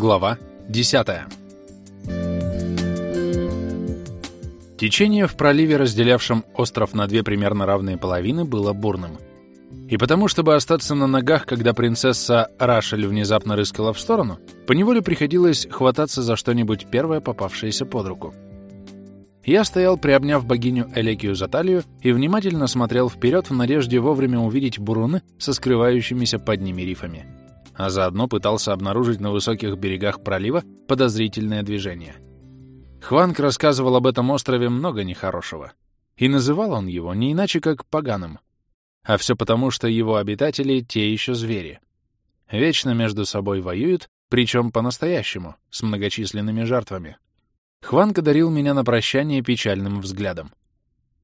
Глава 10. Течение в проливе, разделявшем остров на две примерно равные половины, было бурным. И потому, чтобы остаться на ногах, когда принцесса Рашель внезапно рыскала в сторону, поневоле приходилось хвататься за что-нибудь первое, попавшееся под руку. Я стоял, приобняв богиню Элекию за талию, и внимательно смотрел вперед в надежде вовремя увидеть буруны со скрывающимися под ними рифами а заодно пытался обнаружить на высоких берегах пролива подозрительное движение. Хванг рассказывал об этом острове много нехорошего. И называл он его не иначе, как поганым. А все потому, что его обитатели — те еще звери. Вечно между собой воюют, причем по-настоящему, с многочисленными жертвами. Хванг одарил меня на прощание печальным взглядом,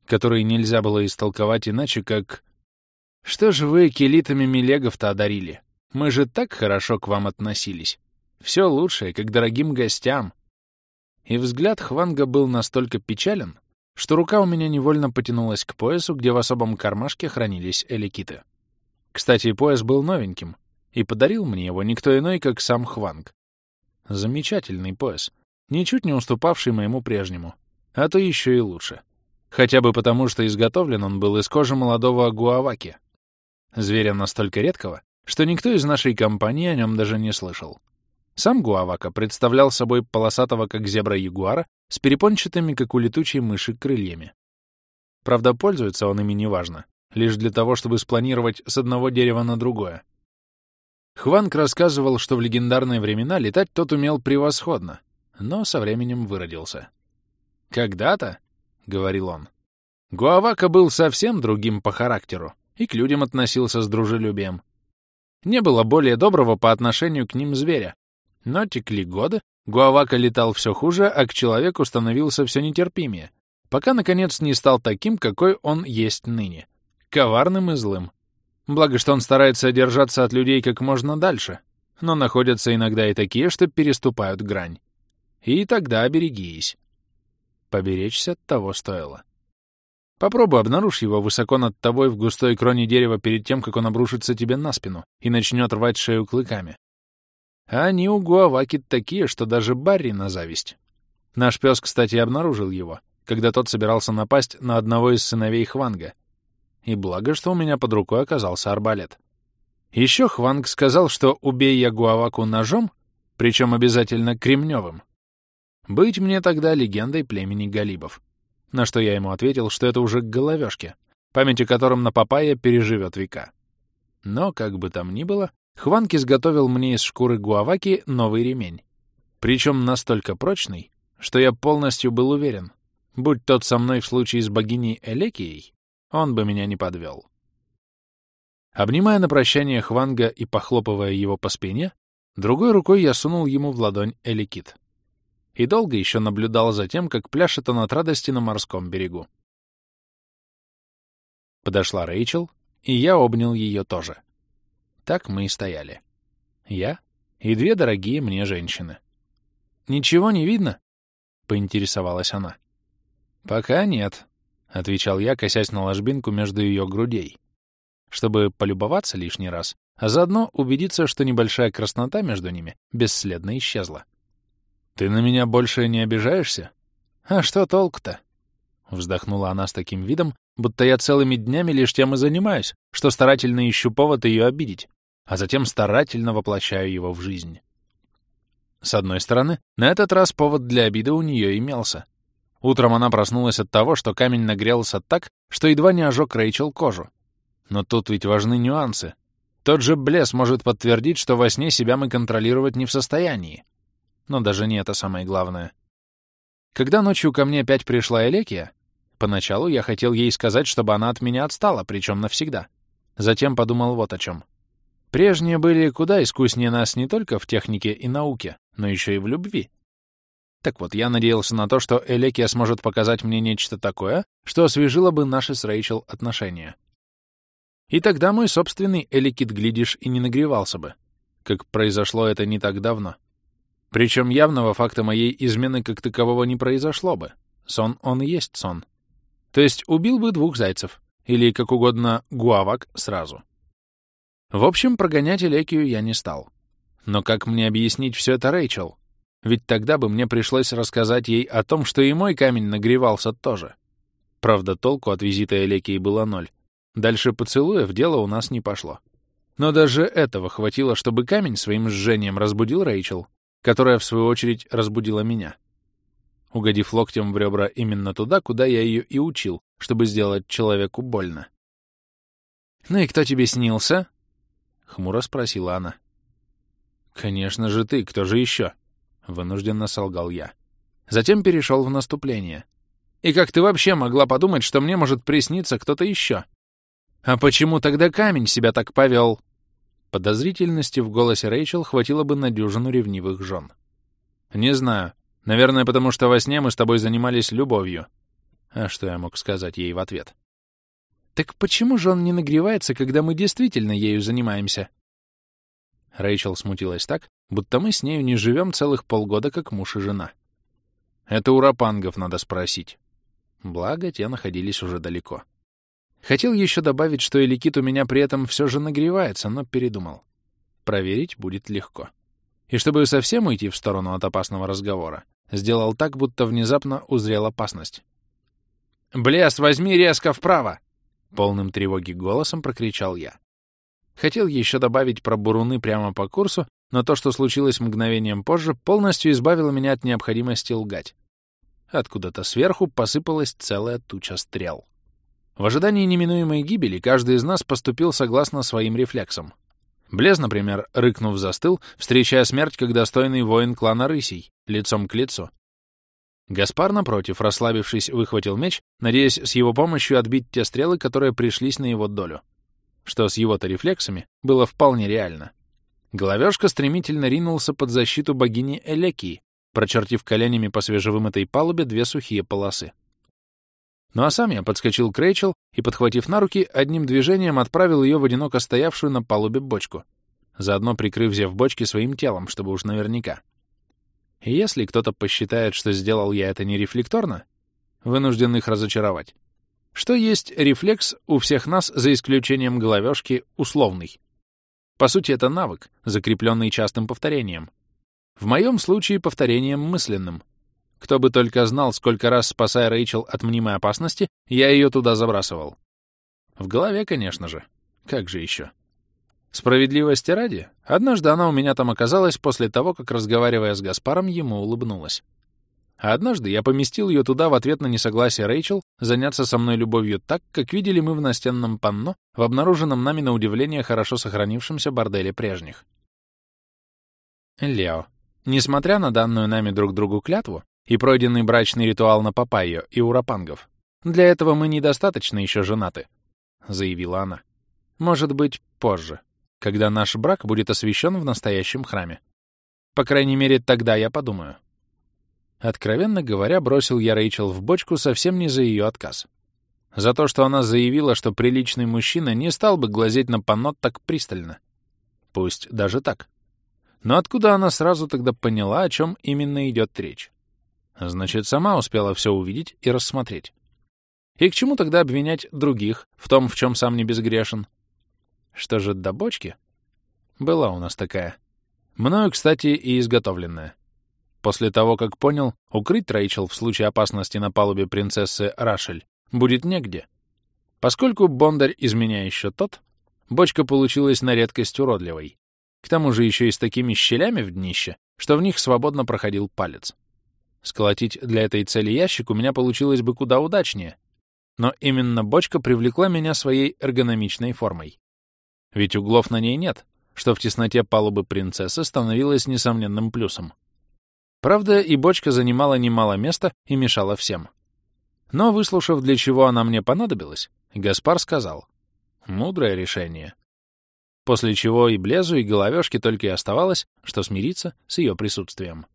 который нельзя было истолковать иначе, как «Что же вы келитами Мелегов-то одарили? Мы же так хорошо к вам относились. Все лучшее, как дорогим гостям. И взгляд Хванга был настолько печален, что рука у меня невольно потянулась к поясу, где в особом кармашке хранились эликиты. Кстати, пояс был новеньким, и подарил мне его никто иной, как сам Хванг. Замечательный пояс, ничуть не уступавший моему прежнему, а то еще и лучше. Хотя бы потому, что изготовлен он был из кожи молодого гуаваки. Зверя настолько редкого, что никто из нашей компании о нем даже не слышал. Сам Гуавака представлял собой полосатого, как зебра ягуара, с перепончатыми, как у летучей мыши, крыльями. Правда, пользуется он ими неважно, лишь для того, чтобы спланировать с одного дерева на другое. Хванг рассказывал, что в легендарные времена летать тот умел превосходно, но со временем выродился. «Когда-то», — говорил он, — «Гуавака был совсем другим по характеру и к людям относился с дружелюбием. Не было более доброго по отношению к ним зверя. Но текли годы, Гуавака летал все хуже, а к человеку становился все нетерпимее, пока, наконец, не стал таким, какой он есть ныне — коварным и злым. Благо, что он старается держаться от людей как можно дальше, но находятся иногда и такие, что переступают грань. И тогда оберегись. Поберечься того стоило. Попробуй обнаружь его высоко над тобой в густой кроне дерева перед тем, как он обрушится тебе на спину и начнет рвать шею клыками. А они у Гуаваки такие, что даже Барри на зависть. Наш пес, кстати, обнаружил его, когда тот собирался напасть на одного из сыновей Хванга. И благо, что у меня под рукой оказался арбалет. Еще Хванг сказал, что убей я Гуаваку ножом, причем обязательно кремневым, быть мне тогда легендой племени Галибов. На что я ему ответил, что это уже к головешке, память о котором на Папайя переживет века. Но, как бы там ни было, Хванг изготовил мне из шкуры гуаваки новый ремень. Причем настолько прочный, что я полностью был уверен, будь тот со мной в случае с богиней Элекией, он бы меня не подвел. Обнимая на прощание Хванга и похлопывая его по спине, другой рукой я сунул ему в ладонь Эликит и долго еще наблюдал за тем, как пляшет он от радости на морском берегу. Подошла Рэйчел, и я обнял ее тоже. Так мы и стояли. Я и две дорогие мне женщины. «Ничего не видно?» — поинтересовалась она. «Пока нет», — отвечал я, косясь на ложбинку между ее грудей, чтобы полюбоваться лишний раз, а заодно убедиться, что небольшая краснота между ними бесследно исчезла. «Ты на меня больше не обижаешься?» «А что толку-то?» Вздохнула она с таким видом, будто я целыми днями лишь тем и занимаюсь, что старательно ищу повод ее обидеть, а затем старательно воплощаю его в жизнь. С одной стороны, на этот раз повод для обиды у нее имелся. Утром она проснулась от того, что камень нагрелся так, что едва не ожег Рэйчел кожу. Но тут ведь важны нюансы. Тот же Блес может подтвердить, что во сне себя мы контролировать не в состоянии. Но даже не это самое главное. Когда ночью ко мне опять пришла Элекия, поначалу я хотел ей сказать, чтобы она от меня отстала, причем навсегда. Затем подумал вот о чем. Прежние были куда искуснее нас не только в технике и науке, но еще и в любви. Так вот, я надеялся на то, что Элекия сможет показать мне нечто такое, что освежило бы наши с Рэйчел отношения. И тогда мой собственный Эликит, глядишь, и не нагревался бы, как произошло это не так давно. Причем явного факта моей измены как такового не произошло бы. Сон он и есть сон. То есть убил бы двух зайцев, или, как угодно, гуавак сразу. В общем, прогонять Элекию я не стал. Но как мне объяснить все это Рэйчел? Ведь тогда бы мне пришлось рассказать ей о том, что и мой камень нагревался тоже. Правда, толку от визита Элекии было ноль. Дальше поцелуя в дело у нас не пошло. Но даже этого хватило, чтобы камень своим жжением разбудил Рэйчел, которая, в свою очередь, разбудила меня. Угодив локтем в ребра именно туда, куда я ее и учил, чтобы сделать человеку больно. «Ну и кто тебе снился?» — хмуро спросила она. «Конечно же ты, кто же еще?» — вынужденно солгал я. Затем перешел в наступление. «И как ты вообще могла подумать, что мне может присниться кто-то еще?» «А почему тогда камень себя так повел?» Подозрительности в голосе Рэйчел хватило бы на дюжину ревнивых жен. «Не знаю. Наверное, потому что во сне мы с тобой занимались любовью». А что я мог сказать ей в ответ? «Так почему же он не нагревается, когда мы действительно ею занимаемся?» Рэйчел смутилась так, будто мы с нею не живем целых полгода, как муж и жена. «Это у рапангов надо спросить». Благо, те находились уже далеко. Хотел еще добавить, что Эликит у меня при этом все же нагревается, но передумал. Проверить будет легко. И чтобы совсем уйти в сторону от опасного разговора, сделал так, будто внезапно узрел опасность. «Блес, возьми резко вправо!» Полным тревоги голосом прокричал я. Хотел еще добавить про буруны прямо по курсу, но то, что случилось мгновением позже, полностью избавило меня от необходимости лгать. Откуда-то сверху посыпалась целая туча стрел. В ожидании неминуемой гибели каждый из нас поступил согласно своим рефлексам. Блез, например, рыкнув, застыл, встречая смерть как достойный воин клана Рысей, лицом к лицу. Гаспар, напротив, расслабившись, выхватил меч, надеясь с его помощью отбить те стрелы, которые пришлись на его долю. Что с его-то рефлексами было вполне реально. Головешка стремительно ринулся под защиту богини Элекии, прочертив коленями по свежевымытой палубе две сухие полосы. Ну а сам я подскочил к Рэйчел и, подхватив на руки, одним движением отправил ее в одиноко стоявшую на палубе бочку, заодно прикрыв зев бочки своим телом, чтобы уж наверняка. И если кто-то посчитает, что сделал я это нерефлекторно, вынужден их разочаровать. Что есть рефлекс у всех нас, за исключением головешки, условный. По сути, это навык, закрепленный частым повторением. В моем случае повторением мысленным — кто бы только знал, сколько раз, спасая Рэйчел от мнимой опасности, я ее туда забрасывал. В голове, конечно же. Как же еще? Справедливости ради, однажды она у меня там оказалась после того, как, разговаривая с Гаспаром, ему улыбнулась. А однажды я поместил ее туда в ответ на несогласие Рэйчел заняться со мной любовью так, как видели мы в настенном панно в обнаруженном нами на удивление хорошо сохранившемся борделе прежних. Лео, несмотря на данную нами друг другу клятву, и пройденный брачный ритуал на Папайо и Урапангов. Для этого мы недостаточно еще женаты», — заявила она. «Может быть, позже, когда наш брак будет освящен в настоящем храме. По крайней мере, тогда я подумаю». Откровенно говоря, бросил я Рэйчел в бочку совсем не за ее отказ. За то, что она заявила, что приличный мужчина не стал бы глазеть на панно так пристально. Пусть даже так. Но откуда она сразу тогда поняла, о чем именно идет речь? Значит, сама успела все увидеть и рассмотреть. И к чему тогда обвинять других в том, в чем сам не безгрешен? Что же до бочки? Была у нас такая. Мною, кстати, и изготовленная. После того, как понял, укрыть Рэйчел в случае опасности на палубе принцессы Рашель будет негде. Поскольку Бондарь из меня еще тот, бочка получилась на редкость уродливой. К тому же еще и с такими щелями в днище, что в них свободно проходил палец. Сколотить для этой цели ящик у меня получилось бы куда удачнее. Но именно бочка привлекла меня своей эргономичной формой. Ведь углов на ней нет, что в тесноте палубы принцессы становилось несомненным плюсом. Правда, и бочка занимала немало места и мешала всем. Но, выслушав, для чего она мне понадобилась, Гаспар сказал «Мудрое решение». После чего и Блезу, и Головешке только и оставалось, что смириться с ее присутствием.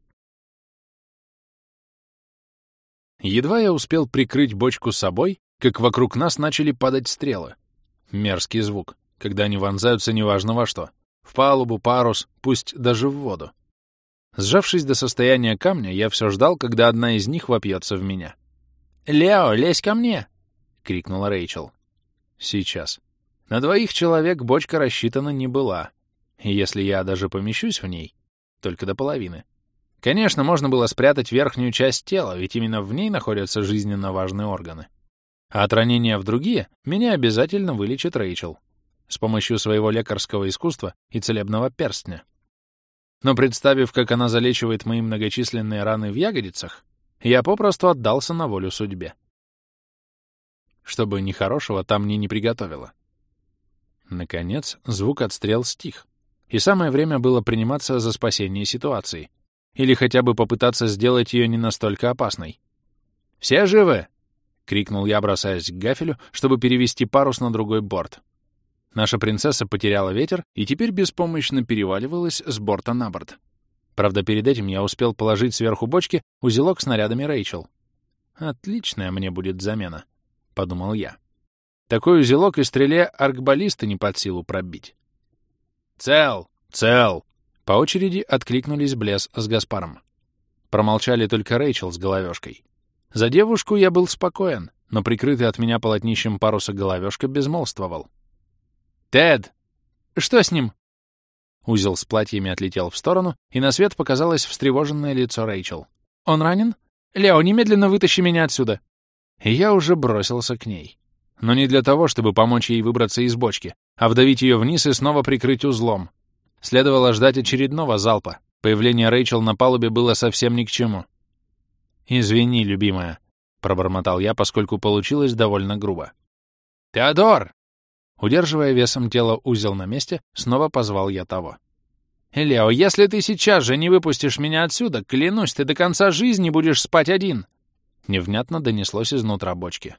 Едва я успел прикрыть бочку собой, как вокруг нас начали падать стрелы. Мерзкий звук, когда они вонзаются неважно во что. В палубу, парус, пусть даже в воду. Сжавшись до состояния камня, я все ждал, когда одна из них вопьется в меня. «Лео, лезь ко мне!» — крикнула Рэйчел. «Сейчас». На двоих человек бочка рассчитана не была. Если я даже помещусь в ней, только до половины. Конечно, можно было спрятать верхнюю часть тела, ведь именно в ней находятся жизненно важные органы. А от ранения в другие меня обязательно вылечит Рэйчел с помощью своего лекарского искусства и целебного перстня. Но представив, как она залечивает мои многочисленные раны в ягодицах, я попросту отдался на волю судьбе. Чтобы нехорошего там мне не приготовила. Наконец, звук отстрел стих, и самое время было приниматься за спасение ситуации, или хотя бы попытаться сделать ее не настолько опасной. «Все живы?» — крикнул я, бросаясь к гафелю, чтобы перевести парус на другой борт. Наша принцесса потеряла ветер и теперь беспомощно переваливалась с борта на борт. Правда, перед этим я успел положить сверху бочки узелок с снарядами Рэйчел. «Отличная мне будет замена», — подумал я. Такой узелок и стреле аркбаллиста не под силу пробить. «Цел! Цел!» По очереди откликнулись Блес с Гаспаром. Промолчали только Рэйчел с головешкой. За девушку я был спокоен, но прикрытый от меня полотнищем паруса головешка безмолвствовал. «Тед!» «Что с ним?» Узел с платьями отлетел в сторону, и на свет показалось встревоженное лицо Рэйчел. «Он ранен? Лео, немедленно вытащи меня отсюда!» Я уже бросился к ней. Но не для того, чтобы помочь ей выбраться из бочки, а вдавить ее вниз и снова прикрыть узлом. Следовало ждать очередного залпа. Появление Рэйчел на палубе было совсем ни к чему. «Извини, любимая», — пробормотал я, поскольку получилось довольно грубо. «Теодор!» Удерживая весом тело узел на месте, снова позвал я того. «Лео, если ты сейчас же не выпустишь меня отсюда, клянусь, ты до конца жизни будешь спать один!» Невнятно донеслось изнутра бочки.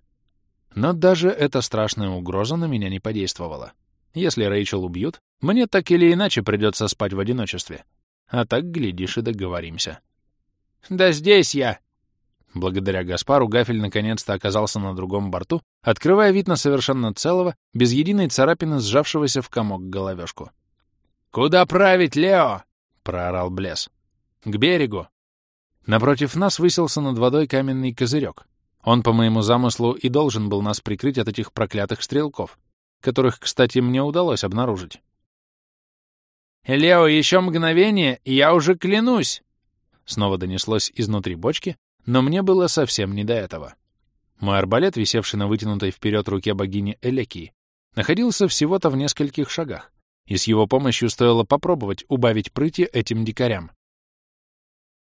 Но даже эта страшная угроза на меня не подействовала. Если Рэйчел убьют, мне так или иначе придется спать в одиночестве. А так, глядишь, и договоримся. «Да здесь я!» Благодаря Гаспару Гафель наконец-то оказался на другом борту, открывая вид на совершенно целого, без единой царапины сжавшегося в комок головешку. «Куда править, Лео?» — проорал Блес. «К берегу». Напротив нас высился над водой каменный козырек. Он, по моему замыслу, и должен был нас прикрыть от этих проклятых стрелков, которых, кстати, мне удалось обнаружить. «Лео, еще мгновение, и я уже клянусь!» Снова донеслось изнутри бочки, но мне было совсем не до этого. Мой арбалет, висевший на вытянутой вперед руке богини Элекии, находился всего-то в нескольких шагах, и с его помощью стоило попробовать убавить прыти этим дикарям.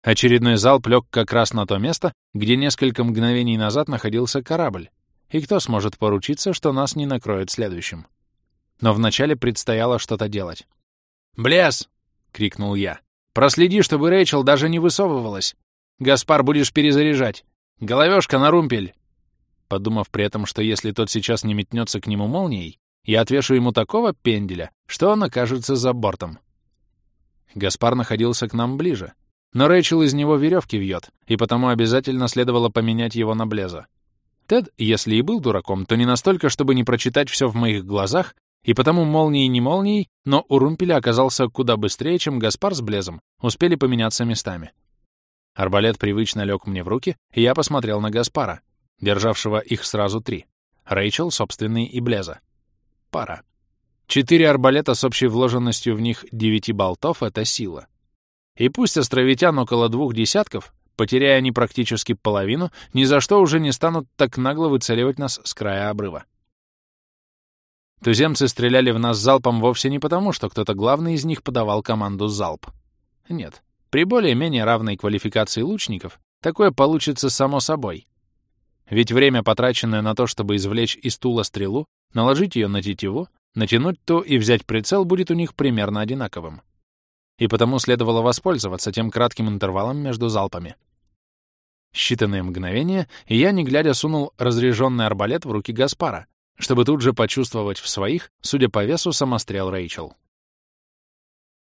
Очередной залп лег как раз на то место, где несколько мгновений назад находился корабль, и кто сможет поручиться, что нас не накроет следующим. Но вначале предстояло что-то делать. «Блес!» — крикнул я. «Проследи, чтобы Рэйчел даже не высовывалась. Гаспар, будешь перезаряжать. Головешка на румпель!» Подумав при этом, что если тот сейчас не метнется к нему молнией, я отвешу ему такого пенделя, что он окажется за бортом. Гаспар находился к нам ближе, но Рэйчел из него веревки вьет, и потому обязательно следовало поменять его на Блеза. Тед, если и был дураком, то не настолько, чтобы не прочитать все в моих глазах, и потому молнией не молнией, но у Румпеля оказался куда быстрее, чем Гаспар с Блезом успели поменяться местами. Арбалет привычно лег мне в руки, и я посмотрел на Гаспара, державшего их сразу три. Рэйчел, собственный и Блеза. Пара. Четыре арбалета с общей вложенностью в них девяти болтов — это сила. И пусть островитян около двух десятков, потеряя они практически половину, ни за что уже не станут так нагло выцеливать нас с края обрыва. Туземцы стреляли в нас залпом вовсе не потому, что кто-то главный из них подавал команду «залп». Нет, при более-менее равной квалификации лучников такое получится само собой. Ведь время, потраченное на то, чтобы извлечь из тула стрелу, наложить ее на тетиву, натянуть то и взять прицел будет у них примерно одинаковым и потому следовало воспользоваться тем кратким интервалом между залпами. Считанные мгновения, и я, не глядя, сунул разряженный арбалет в руки Гаспара, чтобы тут же почувствовать в своих, судя по весу, самострел Рэйчел.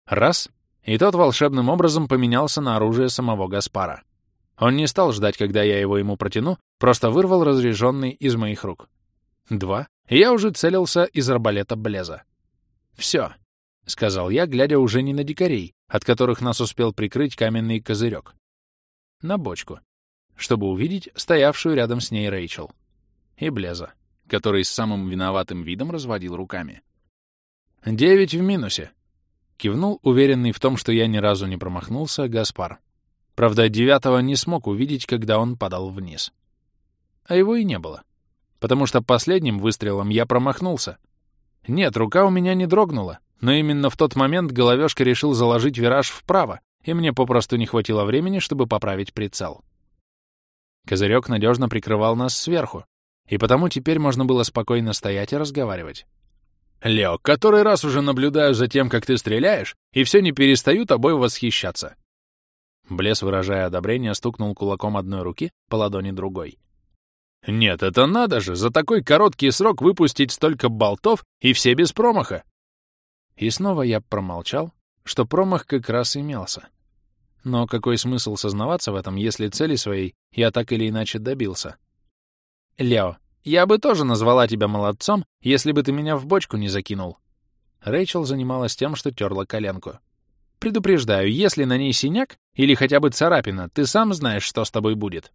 Раз, и тот волшебным образом поменялся на оружие самого Гаспара. Он не стал ждать, когда я его ему протяну, просто вырвал разряженный из моих рук. Два, я уже целился из арбалета Блеза. Все, — сказал я, глядя уже не на дикарей, от которых нас успел прикрыть каменный козырек. На бочку, чтобы увидеть стоявшую рядом с ней Рэйчел. И Блеза, который с самым виноватым видом разводил руками. «Девять в минусе», Кивнул, уверенный в том, что я ни разу не промахнулся, Гаспар. Правда, девятого не смог увидеть, когда он падал вниз. А его и не было. Потому что последним выстрелом я промахнулся. Нет, рука у меня не дрогнула, но именно в тот момент головешка решил заложить вираж вправо, и мне попросту не хватило времени, чтобы поправить прицел. Козырек надежно прикрывал нас сверху, и потому теперь можно было спокойно стоять и разговаривать. «Лео, который раз уже наблюдаю за тем, как ты стреляешь, и все не перестаю тобой восхищаться». Блес, выражая одобрение, стукнул кулаком одной руки по ладони другой. «Нет, это надо же, за такой короткий срок выпустить столько болтов, и все без промаха!» И снова я промолчал, что промах как раз имелся. Но какой смысл сознаваться в этом, если цели своей я так или иначе добился? «Лео, я бы тоже назвала тебя молодцом, если бы ты меня в бочку не закинул». Рэйчел занималась тем, что терла коленку. «Предупреждаю, если на ней синяк или хотя бы царапина, ты сам знаешь, что с тобой будет».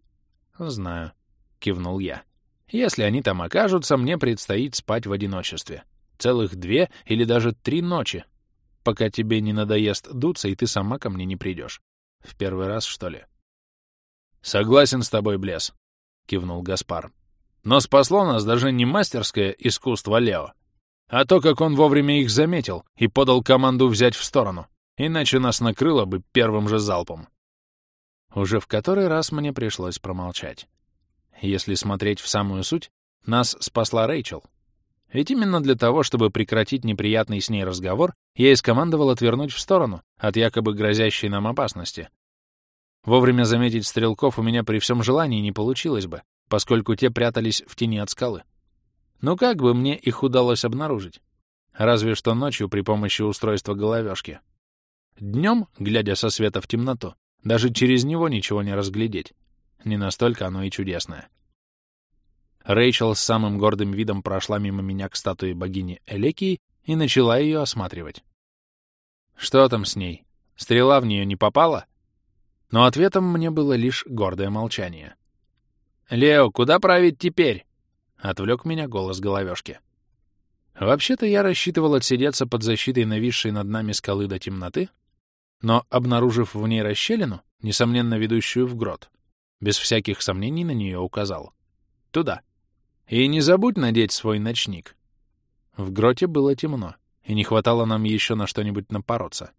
«Знаю», — кивнул я. «Если они там окажутся, мне предстоит спать в одиночестве. Целых две или даже три ночи, пока тебе не надоест дуться, и ты сама ко мне не придешь. В первый раз, что ли? Согласен с тобой, Блес, кивнул Гаспар. Но спасло нас даже не мастерское искусство Лео, а то, как он вовремя их заметил и подал команду взять в сторону, иначе нас накрыло бы первым же залпом. Уже в который раз мне пришлось промолчать. Если смотреть в самую суть, нас спасла Рэйчел. Ведь именно для того, чтобы прекратить неприятный с ней разговор, я и скомандовал отвернуть в сторону от якобы грозящей нам опасности. Вовремя заметить стрелков у меня при всем желании не получилось бы, поскольку те прятались в тени от скалы. Но как бы мне их удалось обнаружить? Разве что ночью при помощи устройства головешки. Днем, глядя со света в темноту, даже через него ничего не разглядеть. Не настолько оно и чудесное. Рэйчел с самым гордым видом прошла мимо меня к статуе богини Элекии и начала ее осматривать. Что там с ней? Стрела в нее не попала? Но ответом мне было лишь гордое молчание. «Лео, куда править теперь?» — отвлек меня голос головешки. Вообще-то я рассчитывал отсидеться под защитой нависшей над нами скалы до темноты, но, обнаружив в ней расщелину, несомненно ведущую в грот, без всяких сомнений на нее указал. Туда. И не забудь надеть свой ночник. В гроте было темно, и не хватало нам еще на что-нибудь напороться.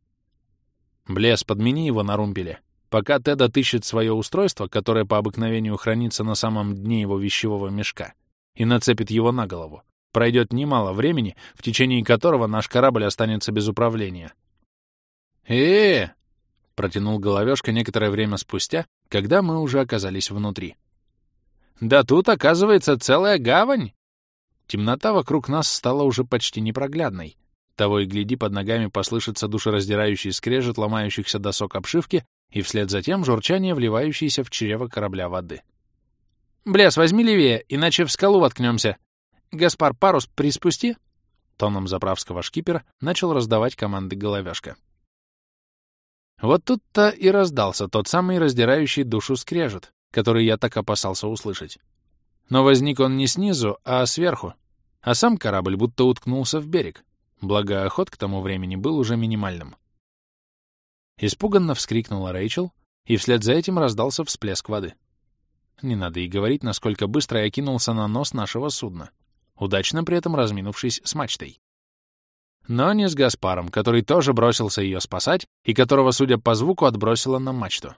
Блес, подмени его на румпеле. Пока Тед отыщет свое устройство, которое по обыкновению хранится на самом дне его вещевого мешка, и нацепит его на голову, пройдет немало времени, в течение которого наш корабль останется без управления. э, -э протянул головешка некоторое время спустя, когда мы уже оказались внутри. «Да тут, оказывается, целая гавань!» Темнота вокруг нас стала уже почти непроглядной. Того и гляди, под ногами послышится душераздирающий скрежет ломающихся досок обшивки и вслед за тем журчание, вливающееся в чрево корабля воды. «Бляс, возьми левее, иначе в скалу воткнемся. Гаспар, парус приспусти!» Тоном заправского шкипера начал раздавать команды головешка. Вот тут-то и раздался тот самый раздирающий душу скрежет, который я так опасался услышать. Но возник он не снизу, а сверху, а сам корабль будто уткнулся в берег, благо ход к тому времени был уже минимальным. Испуганно вскрикнула Рэйчел, и вслед за этим раздался всплеск воды. Не надо и говорить, насколько быстро я кинулся на нос нашего судна, удачно при этом разминувшись с мачтой. Но не с Гаспаром, который тоже бросился ее спасать и которого, судя по звуку, отбросило на мачту.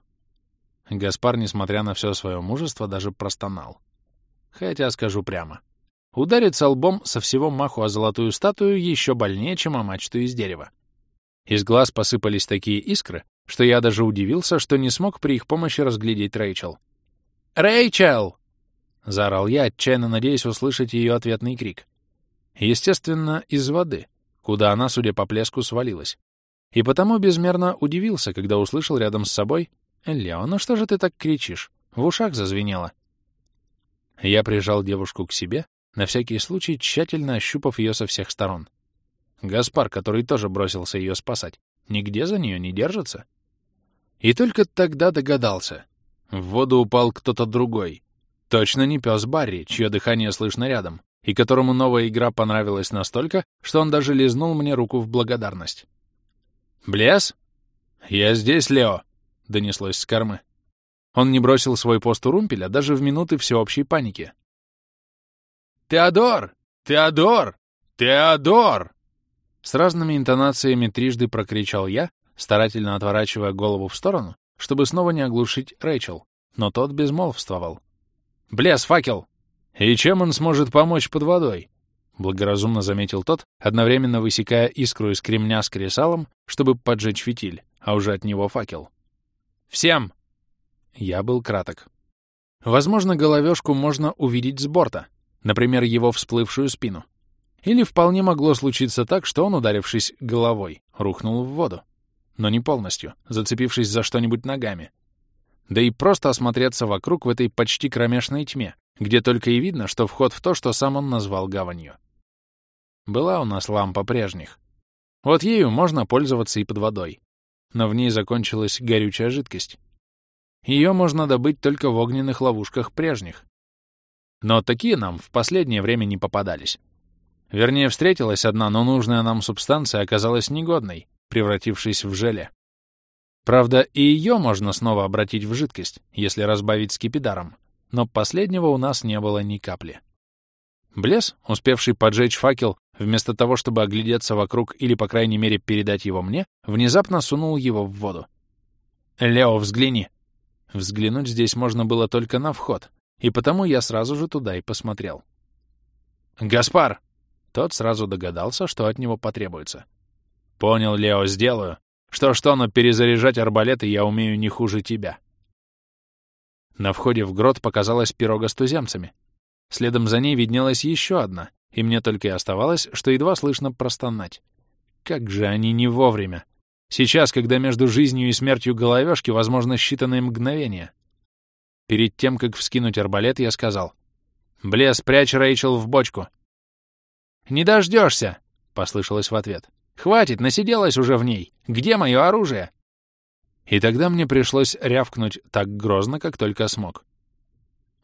Гаспар, несмотря на все свое мужество, даже простонал. Хотя, скажу прямо, удариться лбом со всего маху о золотую статую еще больнее, чем о мачту из дерева. Из глаз посыпались такие искры, что я даже удивился, что не смог при их помощи разглядеть Рэйчел. «Рэйчел!» — заорал я, отчаянно надеясь услышать ее ответный крик. Естественно, из воды, куда она, судя по плеску, свалилась. И потому безмерно удивился, когда услышал рядом с собой «Лео, ну что же ты так кричишь? В ушах зазвенело». Я прижал девушку к себе, на всякий случай тщательно ощупав ее со всех сторон. Гаспар, который тоже бросился ее спасать, нигде за нее не держится. И только тогда догадался. В воду упал кто-то другой. Точно не пес Барри, чье дыхание слышно рядом, и которому новая игра понравилась настолько, что он даже лизнул мне руку в благодарность. «Блес?» «Я здесь, Лео», — донеслось с кормы. Он не бросил свой пост у румпеля даже в минуты всеобщей паники. «Теодор! Теодор! Теодор!» С разными интонациями трижды прокричал я, старательно отворачивая голову в сторону, чтобы снова не оглушить Рэйчел, но тот безмолвствовал. «Блес, факел!» «И чем он сможет помочь под водой?» — благоразумно заметил тот, одновременно высекая искру из кремня с кресалом, чтобы поджечь фитиль, а уже от него факел. «Всем!» Я был краток. Возможно, головешку можно увидеть с борта, например, его всплывшую спину. Или вполне могло случиться так, что он, ударившись головой, рухнул в воду. Но не полностью, зацепившись за что-нибудь ногами. Да и просто осмотреться вокруг в этой почти кромешной тьме, где только и видно, что вход в то, что сам он назвал гаванью. Была у нас лампа прежних. Вот ею можно пользоваться и под водой. Но в ней закончилась горючая жидкость. Ее можно добыть только в огненных ловушках прежних. Но такие нам в последнее время не попадались. Вернее, встретилась одна, но нужная нам субстанция оказалась негодной, превратившись в желе. Правда, и ее можно снова обратить в жидкость, если разбавить скипидаром, но последнего у нас не было ни капли. Блес, успевший поджечь факел, вместо того, чтобы оглядеться вокруг или, по крайней мере, передать его мне, внезапно сунул его в воду. «Лео, взгляни!» Взглянуть здесь можно было только на вход, и потому я сразу же туда и посмотрел. «Гаспар!» Тот сразу догадался, что от него потребуется. «Понял, Лео, сделаю. Что-что, но перезаряжать арбалеты я умею не хуже тебя». На входе в грот показалась пирога с туземцами. Следом за ней виднелась еще одна, и мне только и оставалось, что едва слышно простонать. Как же они не вовремя! Сейчас, когда между жизнью и смертью головешки возможно считанные мгновения. Перед тем, как вскинуть арбалет, я сказал. «Блес, прячь Рэйчел в бочку. «Не дождешься!» — послышалось в ответ. «Хватит, насиделась уже в ней! Где мое оружие?» И тогда мне пришлось рявкнуть так грозно, как только смог.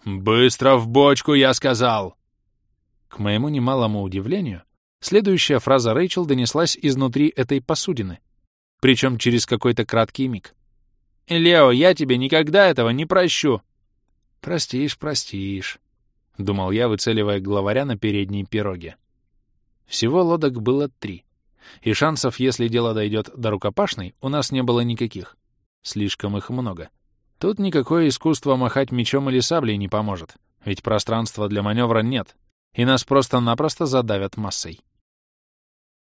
«Быстро в бочку, я сказал!» К моему немалому удивлению, следующая фраза Рэйчел донеслась изнутри этой посудины, причем через какой-то краткий миг. «Лео, я тебе никогда этого не прощу!» «Простишь, простишь», — думал я, выцеливая главаря на передней пироге. Всего лодок было три. И шансов, если дело дойдет до рукопашной, у нас не было никаких. Слишком их много. Тут никакое искусство махать мечом или саблей не поможет, ведь пространства для маневра нет, и нас просто-напросто задавят массой.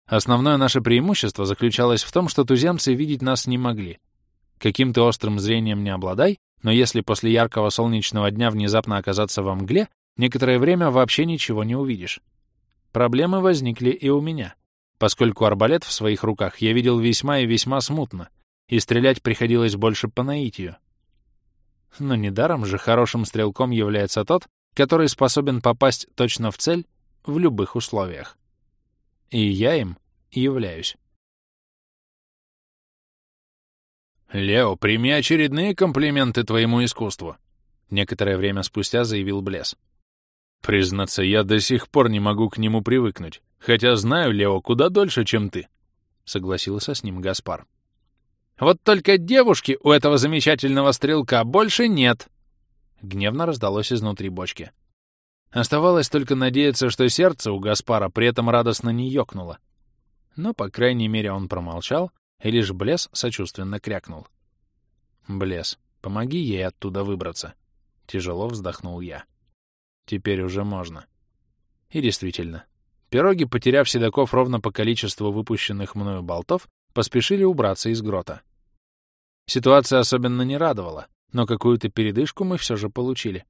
Основное наше преимущество заключалось в том, что туземцы видеть нас не могли. Каким ты острым зрением не обладай, но если после яркого солнечного дня внезапно оказаться во мгле, некоторое время вообще ничего не увидишь. Проблемы возникли и у меня, поскольку арбалет в своих руках я видел весьма и весьма смутно, и стрелять приходилось больше по наитию. Но недаром же хорошим стрелком является тот, который способен попасть точно в цель в любых условиях. И я им являюсь. «Лео, прими очередные комплименты твоему искусству», — некоторое время спустя заявил Блесс. Признаться, я до сих пор не могу к нему привыкнуть, хотя знаю Лео куда дольше, чем ты, — согласился с ним Гаспар. Вот только девушки у этого замечательного стрелка больше нет, — гневно раздалось изнутри бочки. Оставалось только надеяться, что сердце у Гаспара при этом радостно не ёкнуло. Но, по крайней мере, он промолчал, и лишь Блес сочувственно крякнул. «Блес, помоги ей оттуда выбраться», — тяжело вздохнул я. Теперь уже можно. И действительно, пироги, потеряв седаков ровно по количеству выпущенных мною болтов, поспешили убраться из грота. Ситуация особенно не радовала, но какую-то передышку мы все же получили.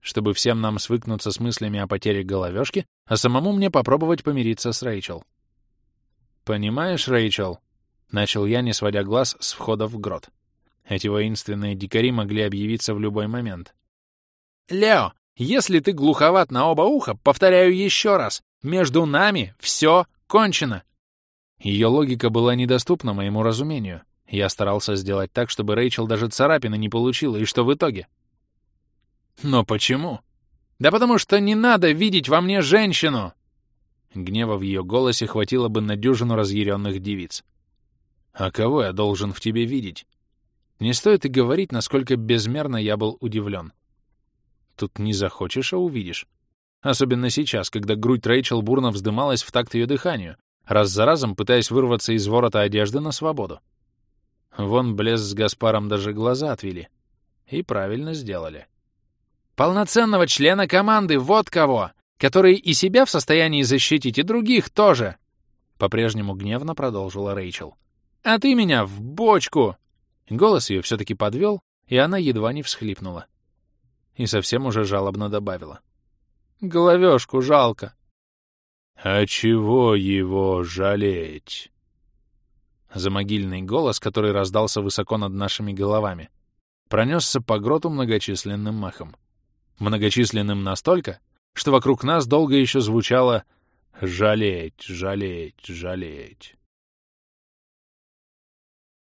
Чтобы всем нам свыкнуться с мыслями о потере головешки, а самому мне попробовать помириться с Рэйчел. «Понимаешь, Рэйчел?» — начал я, не сводя глаз с входа в грот. Эти воинственные дикари могли объявиться в любой момент. «Лео, если ты глуховат на оба уха, повторяю еще раз, между нами все кончено. Ее логика была недоступна моему разумению. Я старался сделать так, чтобы Рэйчел даже царапины не получила, и что в итоге? Но почему? Да потому что не надо видеть во мне женщину! Гнева в ее голосе хватило бы на дюжину разъяренных девиц. А кого я должен в тебе видеть? Не стоит и говорить, насколько безмерно я был удивлен. Тут не захочешь, а увидишь. Особенно сейчас, когда грудь Рэйчел бурно вздымалась в такт ее дыханию, раз за разом пытаясь вырваться из ворота одежды на свободу. Вон Блес с Гаспаром даже глаза отвели. И правильно сделали. «Полноценного члена команды, вот кого! Который и себя в состоянии защитить, и других тоже!» По-прежнему гневно продолжила Рэйчел. «А ты меня в бочку!» Голос ее все-таки подвел, и она едва не всхлипнула. И совсем уже жалобно добавила. «Головешку жалко!» «А чего его жалеть?» Замогильный голос, который раздался высоко над нашими головами, пронесся по гроту многочисленным махом. Многочисленным настолько, что вокруг нас долго еще звучало «жалеть, жалеть, жалеть».